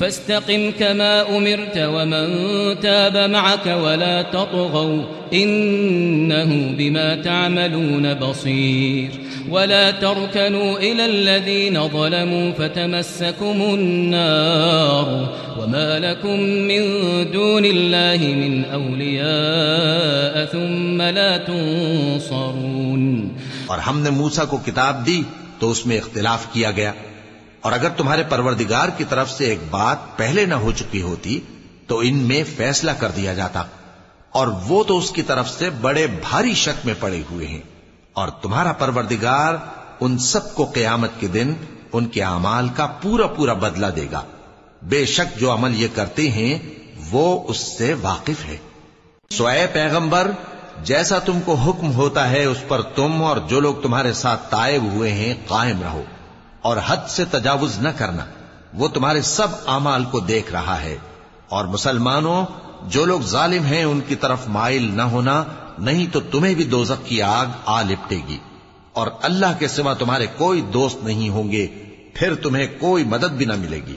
فاستقم كما أمرت ومن تاب معك ولا تطغوا إنه بما تعملون بصير. ولا تركنوا إلى الذين ظلموا فتمسكم النار وما لكم من دون الله من أولياء ثم لا تنصرون. اور ہم نے موسا کو کتاب دی تو اس میں اختلاف کیا گیا۔ اور اگر تمہارے پروردگار کی طرف سے ایک بات پہلے نہ ہو چکی ہوتی، تو ان میں فیصلہ کر دیا جاتا۔ اور وہ تو اس کی طرف سے بڑے بھاری شک میں پڑے ہوئے ہیں۔ اور تمہارا پروردگار ان سب کو قیامت کے دن ان کے اعمال کا پورا پورا بدلہ دے گا۔ بے شک جو عمل یہ کرتے ہیں، وہ اس سے واقف ہے۔ سوئے پیغمبر، جیسا تم کو حکم ہوتا ہے، اس پر تم اور جو لوگ تمہارے ساتھ تائب ہوئے ہیں، قائم رہو۔ اور حد سے تجاوز نہ کرنا۔ وہ تمہارے سب اعمال کو دیکھ رہا ہے۔ اور مسلمانوں، جو لوگ ظالم ہیں، ان کی طرف مائل نہ ہونا، نہیں تو تمہیں بھی دوزخ کی آگ آ لپٹے گی۔ اور اللہ کے سوا تمہارے کوئی دوست نہیں ہوں گے، پھر تمہیں کوئی مدد بھی نہ ملے گی۔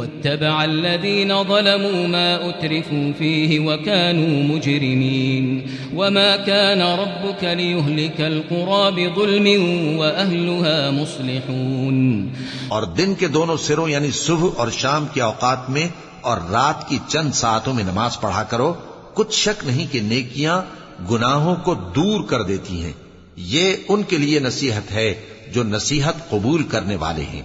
واتبع الذين ظلموا ما أترفوا فيه وكانوا مجرمين وما كان ربك ليهلك القرى بظلم وأهلها مصلحون اور دن کے دونوں سروں یعنی صبح اور شام کے اوقات میں اور رات کی چند ساعتوں میں نماز پڑھا کرو، کچھ شک نہیں کہ نیکیاں گناہوں کو دور کر دیتی ہیں۔ یہ ان کے لیے نصیحت ہے جو نصیحت قبول کرنے والے ہیں۔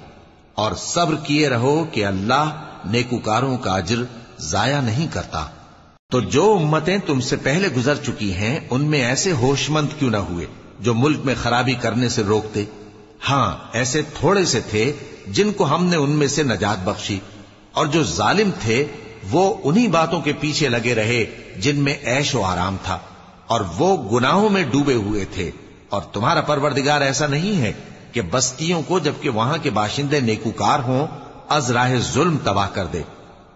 اور صبر کیے رہو کہ اللہ نیکوکاروں کا اجر ضائع نہیں کرتا۔ تو جو امتیں تم سے پہلے گزر چکی ہیں، ان میں ایسے ہوش مند کیوں نہ ہوئے جو ملک میں خرابی کرنے سے روکتے؟ ہاں ایسے تھوڑے سے تھے جن کو ہم نے ان میں سے نجات بخشی۔ اور جو ظالم تھے، وہ انہی باتوں کے پیچھے لگے رہے جن میں ایش و آرام تھا۔ اور وہ گناہوں میں ڈوبے ہوئے تھے۔ اور تمہارا پروردگار ایسا نہیں ہے کہ بستیوں کو جبکہ وہاں کے باشندے نیکوکار ہوں، از راہ ظلم تباہ کر دے۔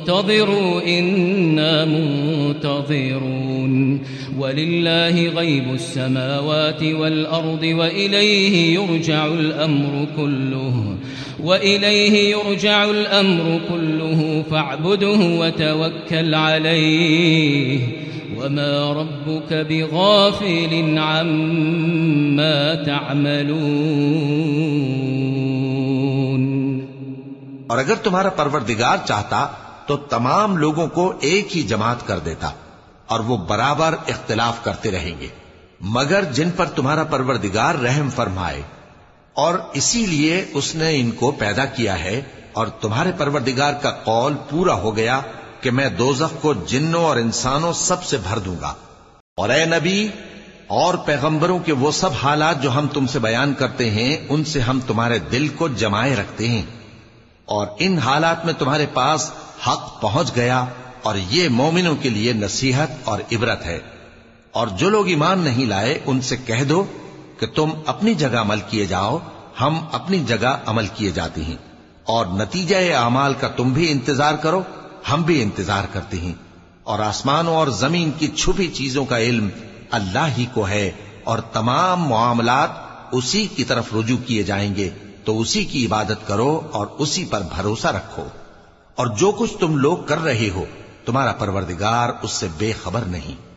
وانتظروا إنا منتظرون. ولله غيب السماوات والأرض وإليه يرجع الأمر كله. وإليه يرجع الأمر كله، فاعبده وتوكل عليه. وما ربك بغافل عما تعملون. اور اگر تمہارا پروردگار چاہتا تو تمام لوگوں کو ایک ہی جماعت کر دیتا اور وہ برابر اختلاف کرتے رہیں گے۔ مگر جن پر تمہارا پروردگار رحم فرمائے، اور اسی لیے اس نے ان کو پیدا کیا ہے، اور تمہارے پروردگار کا قول پورا ہو گیا کہ میں دوزخ کو جنوں اور انسانوں سب سے بھر دوں گا۔ اور اے نبی، اور پیغمبروں کے وہ سب حالات جو ہم تم سے بیان کرتے ہیں، ان سے ہم تمہارے دل کو جمائے رکھتے ہیں۔ اور ان حالات میں تمہارے پاس حق پہنچ گیا اور یہ مومنوں کے لیے نصیحت اور عبرت ہے۔ اور جو لوگ ایمان نہیں لائے، ان سے کہہ دو کہ تم اپنی جگہ عمل کیے جاؤ، ہم اپنی جگہ عمل کیے جاتے ہیں۔ اور نتیجہ اعمال کا تم بھی انتظار کرو، ہم بھی انتظار کرتے ہیں۔ اور آسمانوں اور زمین کی چھپی چیزوں کا علم اللہ ہی کو ہے اور تمام معاملات اسی کی طرف رجوع کیے جائیں گے۔ تو اسی کی عبادت کرو اور اسی پر بھروسہ رکھو۔ اور جو کچھ تم لوگ کر رہے ہو، تمہارا پروردگار اس سے بے خبر نہیں۔